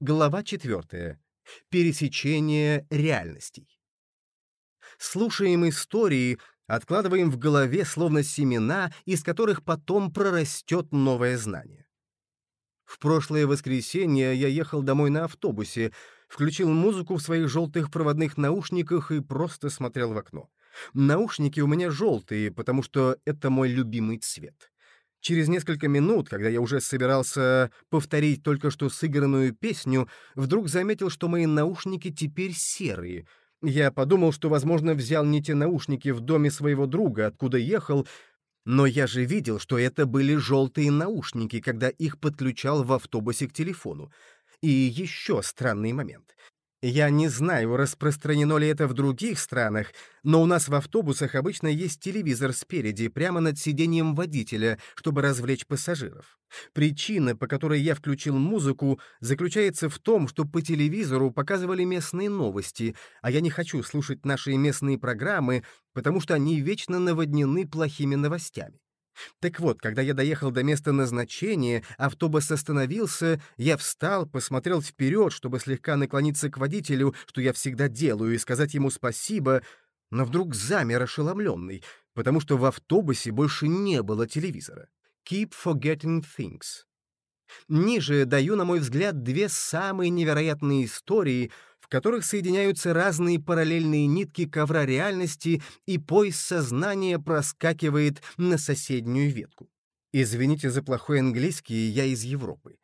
Глава 4. Пересечение реальностей. Слушаем истории, откладываем в голове словно семена, из которых потом прорастет новое знание. В прошлое воскресенье я ехал домой на автобусе, включил музыку в своих желтых проводных наушниках и просто смотрел в окно. Наушники у меня желтые, потому что это мой любимый цвет. Через несколько минут, когда я уже собирался повторить только что сыгранную песню, вдруг заметил, что мои наушники теперь серые. Я подумал, что, возможно, взял не те наушники в доме своего друга, откуда ехал, но я же видел, что это были желтые наушники, когда их подключал в автобусе к телефону. И еще странный момент. Я не знаю, распространено ли это в других странах, но у нас в автобусах обычно есть телевизор спереди, прямо над сиденьем водителя, чтобы развлечь пассажиров. Причина, по которой я включил музыку, заключается в том, что по телевизору показывали местные новости, а я не хочу слушать наши местные программы, потому что они вечно наводнены плохими новостями. Так вот, когда я доехал до места назначения, автобус остановился, я встал, посмотрел вперед, чтобы слегка наклониться к водителю, что я всегда делаю, и сказать ему спасибо, но вдруг замер ошеломленный, потому что в автобусе больше не было телевизора. Keep forgetting things. Ниже даю, на мой взгляд, две самые невероятные истории, которых соединяются разные параллельные нитки ковра реальности, и пояс сознания проскакивает на соседнюю ветку. Извините за плохой английский, я из Европы.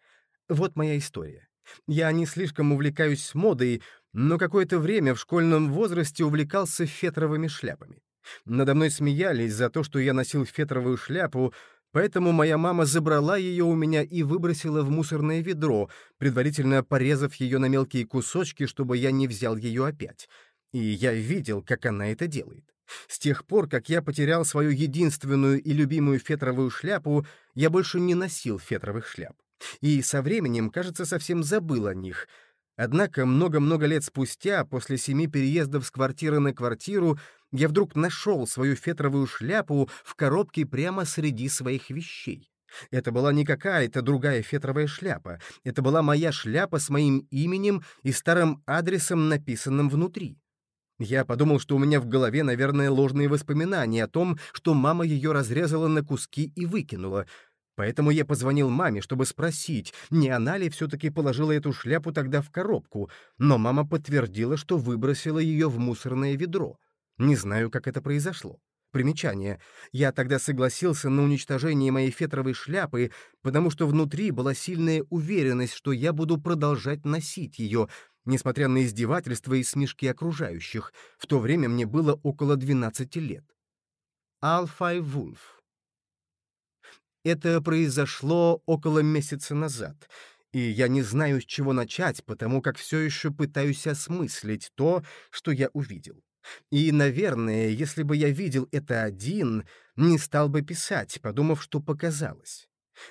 Вот моя история. Я не слишком увлекаюсь модой, но какое-то время в школьном возрасте увлекался фетровыми шляпами. Надо мной смеялись за то, что я носил фетровую шляпу, Поэтому моя мама забрала ее у меня и выбросила в мусорное ведро, предварительно порезав ее на мелкие кусочки, чтобы я не взял ее опять. И я видел, как она это делает. С тех пор, как я потерял свою единственную и любимую фетровую шляпу, я больше не носил фетровых шляп. И со временем, кажется, совсем забыл о них — Однако много-много лет спустя, после семи переездов с квартиры на квартиру, я вдруг нашел свою фетровую шляпу в коробке прямо среди своих вещей. Это была не какая-то другая фетровая шляпа. Это была моя шляпа с моим именем и старым адресом, написанным внутри. Я подумал, что у меня в голове, наверное, ложные воспоминания о том, что мама ее разрезала на куски и выкинула — Поэтому я позвонил маме, чтобы спросить, не она ли все-таки положила эту шляпу тогда в коробку, но мама подтвердила, что выбросила ее в мусорное ведро. Не знаю, как это произошло. Примечание. Я тогда согласился на уничтожение моей фетровой шляпы, потому что внутри была сильная уверенность, что я буду продолжать носить ее, несмотря на издевательства и смешки окружающих. В то время мне было около 12 лет. Алфай Вульф это произошло около месяца назад, и я не знаю, с чего начать, потому как все еще пытаюсь осмыслить то, что я увидел. И, наверное, если бы я видел это один, не стал бы писать, подумав, что показалось.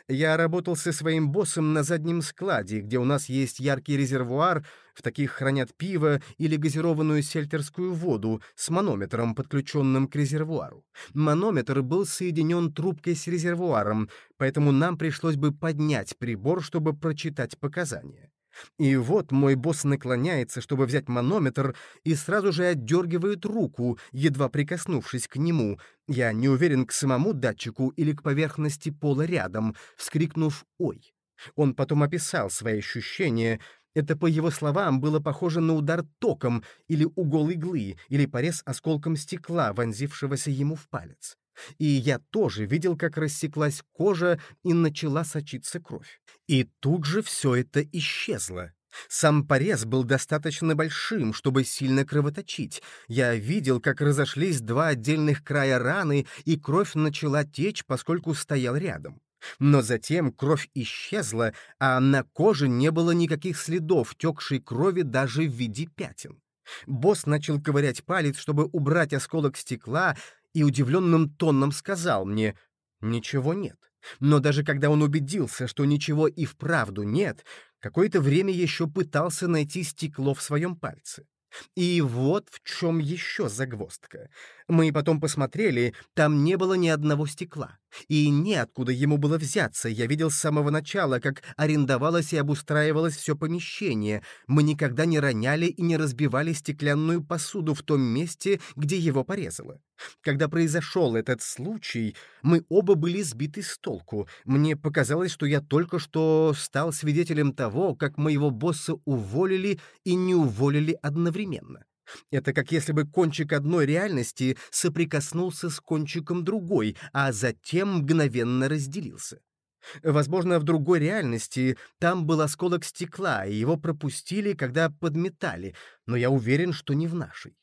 Я работал со своим боссом на заднем складе, где у нас есть яркий резервуар, в таких хранят пиво или газированную сельтерскую воду с манометром, подключенным к резервуару. Манометр был соединен трубкой с резервуаром, поэтому нам пришлось бы поднять прибор, чтобы прочитать показания. И вот мой босс наклоняется, чтобы взять манометр, и сразу же отдергивает руку, едва прикоснувшись к нему. Я не уверен к самому датчику или к поверхности пола рядом, вскрикнув «Ой!». Он потом описал свои ощущения. Это, по его словам, было похоже на удар током или угол иглы, или порез осколком стекла, вонзившегося ему в палец. И я тоже видел, как рассеклась кожа и начала сочиться кровь. И тут же все это исчезло. Сам порез был достаточно большим, чтобы сильно кровоточить. Я видел, как разошлись два отдельных края раны, и кровь начала течь, поскольку стоял рядом. Но затем кровь исчезла, а на коже не было никаких следов текшей крови даже в виде пятен. Босс начал ковырять палец, чтобы убрать осколок стекла, и удивленным тоном сказал мне «Ничего нет». Но даже когда он убедился, что ничего и вправду нет, какое-то время еще пытался найти стекло в своем пальце. И вот в чем еще загвоздка. Мы потом посмотрели, там не было ни одного стекла. И неоткуда ему было взяться. Я видел с самого начала, как арендовалось и обустраивалось все помещение. Мы никогда не роняли и не разбивали стеклянную посуду в том месте, где его порезало. Когда произошел этот случай, мы оба были сбиты с толку. Мне показалось, что я только что стал свидетелем того, как моего босса уволили и не уволили одновременно. Это как если бы кончик одной реальности соприкоснулся с кончиком другой, а затем мгновенно разделился. Возможно, в другой реальности там был осколок стекла, и его пропустили, когда подметали, но я уверен, что не в нашей.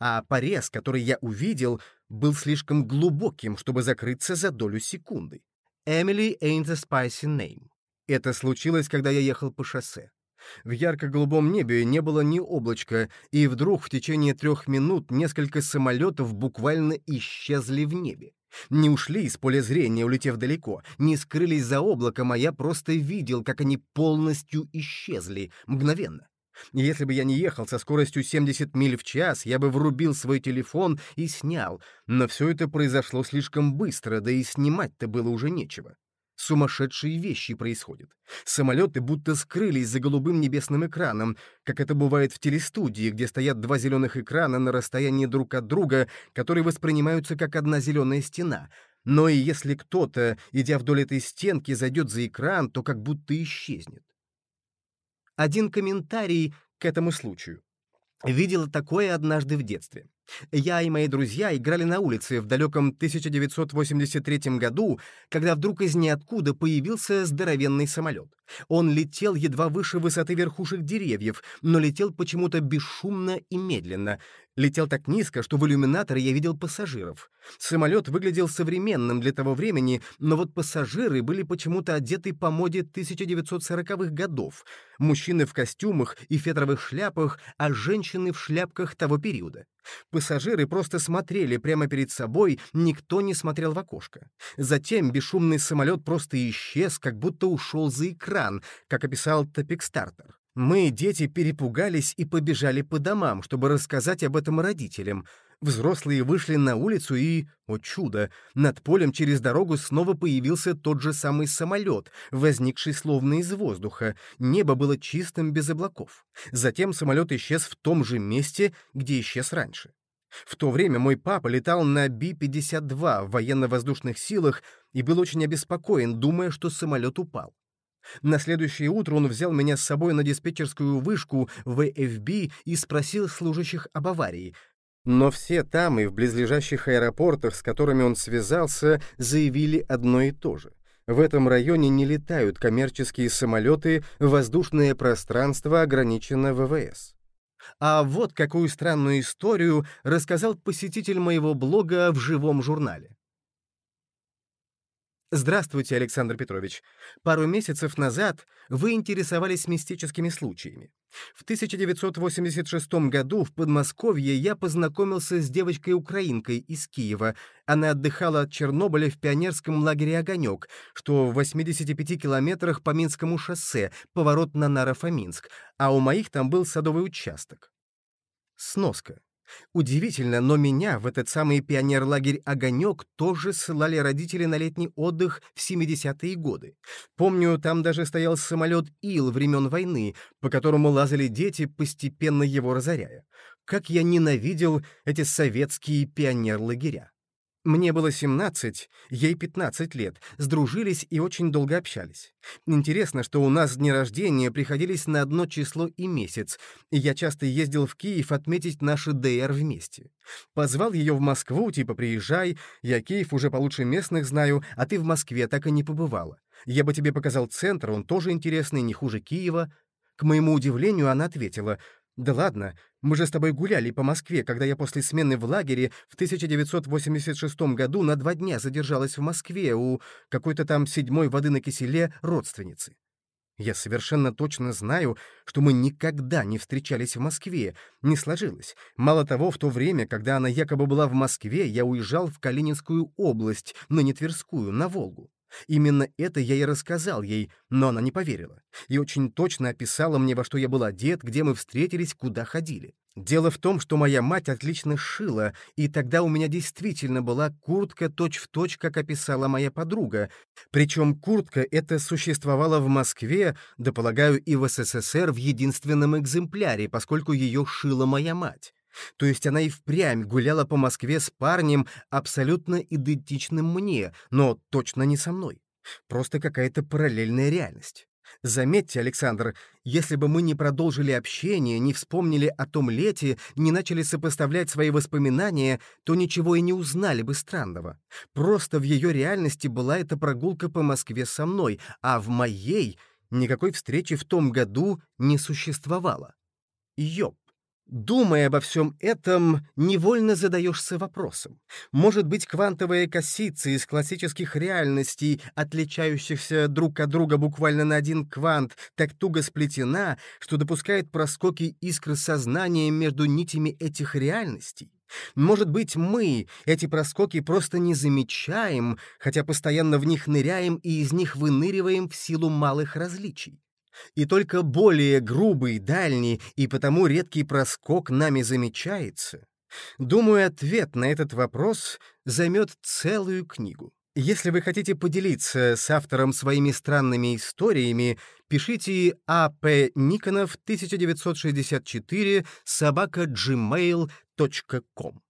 А порез, который я увидел, был слишком глубоким, чтобы закрыться за долю секунды. Emily ain't a spicy name. Это случилось, когда я ехал по шоссе. В ярко-голубом небе не было ни облачка, и вдруг в течение трех минут несколько самолетов буквально исчезли в небе. Не ушли из поля зрения, улетев далеко, не скрылись за облаком, а я просто видел, как они полностью исчезли, мгновенно. Если бы я не ехал со скоростью 70 миль в час, я бы врубил свой телефон и снял, но все это произошло слишком быстро, да и снимать-то было уже нечего. Сумасшедшие вещи происходят. Самолеты будто скрылись за голубым небесным экраном, как это бывает в телестудии, где стоят два зеленых экрана на расстоянии друг от друга, которые воспринимаются как одна зеленая стена. Но и если кто-то, идя вдоль этой стенки, зайдет за экран, то как будто исчезнет. Один комментарий к этому случаю. Видела такое однажды в детстве. Я и мои друзья играли на улице в далеком 1983 году, когда вдруг из ниоткуда появился здоровенный самолет. Он летел едва выше высоты верхушек деревьев, но летел почему-то бесшумно и медленно. Летел так низко, что в иллюминаторе я видел пассажиров. Самолет выглядел современным для того времени, но вот пассажиры были почему-то одеты по моде 1940-х годов. Мужчины в костюмах и фетровых шляпах, а женщины в шляпках того периода. Пассажиры просто смотрели прямо перед собой, никто не смотрел в окошко. Затем бесшумный самолет просто исчез, как будто ушел за экран, как описал Топикстартер. Мы, дети, перепугались и побежали по домам, чтобы рассказать об этом родителям. Взрослые вышли на улицу и, о чудо, над полем через дорогу снова появился тот же самый самолет, возникший словно из воздуха. Небо было чистым без облаков. Затем самолет исчез в том же месте, где исчез раньше. В то время мой папа летал на Би-52 в военно-воздушных силах и был очень обеспокоен, думая, что самолет упал. На следующее утро он взял меня с собой на диспетчерскую вышку ВФБ и спросил служащих об аварии. Но все там и в близлежащих аэропортах, с которыми он связался, заявили одно и то же. В этом районе не летают коммерческие самолеты, воздушное пространство ограничено ВВС. А вот какую странную историю рассказал посетитель моего блога в живом журнале. Здравствуйте, Александр Петрович. Пару месяцев назад вы интересовались мистическими случаями. В 1986 году в Подмосковье я познакомился с девочкой-украинкой из Киева. Она отдыхала от Чернобыля в пионерском лагере «Огонек», что в 85 километрах по Минскому шоссе, поворот на Нарофоминск, а у моих там был садовый участок. Сноска. Удивительно, но меня в этот самый пионерлагерь «Огонек» тоже ссылали родители на летний отдых в 70-е годы. Помню, там даже стоял самолет «Ил» времен войны, по которому лазали дети, постепенно его разоряя. Как я ненавидел эти советские пионерлагеря. Мне было 17, ей 15 лет, сдружились и очень долго общались. Интересно, что у нас дни рождения приходились на одно число и месяц, и я часто ездил в Киев отметить наши ДР вместе. Позвал ее в Москву, типа «приезжай», я Киев уже получше местных знаю, а ты в Москве так и не побывала. Я бы тебе показал центр, он тоже интересный, не хуже Киева. К моему удивлению, она ответила — «Да ладно, мы же с тобой гуляли по Москве, когда я после смены в лагере в 1986 году на два дня задержалась в Москве у какой-то там седьмой воды на киселе родственницы. Я совершенно точно знаю, что мы никогда не встречались в Москве, не сложилось. Мало того, в то время, когда она якобы была в Москве, я уезжал в Калининскую область, но не Тверскую, на Волгу. Именно это я и рассказал ей, но она не поверила. И очень точно описала мне, во что я был одет, где мы встретились, куда ходили. Дело в том, что моя мать отлично шила, и тогда у меня действительно была куртка точь-в-точь, точь, как описала моя подруга. Причем куртка эта существовала в Москве, да, полагаю, и в СССР в единственном экземпляре, поскольку ее шила моя мать. То есть она и впрямь гуляла по Москве с парнем, абсолютно идентичным мне, но точно не со мной. Просто какая-то параллельная реальность. Заметьте, Александр, если бы мы не продолжили общение, не вспомнили о том лете, не начали сопоставлять свои воспоминания, то ничего и не узнали бы странного. Просто в ее реальности была эта прогулка по Москве со мной, а в моей никакой встречи в том году не существовало. Ёп. Думая обо всем этом, невольно задаешься вопросом. Может быть, квантовая косица из классических реальностей, отличающихся друг от друга буквально на один квант, так туго сплетена, что допускает проскоки искры сознания между нитями этих реальностей? Может быть, мы эти проскоки просто не замечаем, хотя постоянно в них ныряем и из них выныриваем в силу малых различий? И только более грубый, дальний и потому редкий проскок нами замечается. Думаю, ответ на этот вопрос займет целую книгу. Если вы хотите поделиться с автором своими странными историями, пишите А.П. Никонов 1964 собака gmail.com.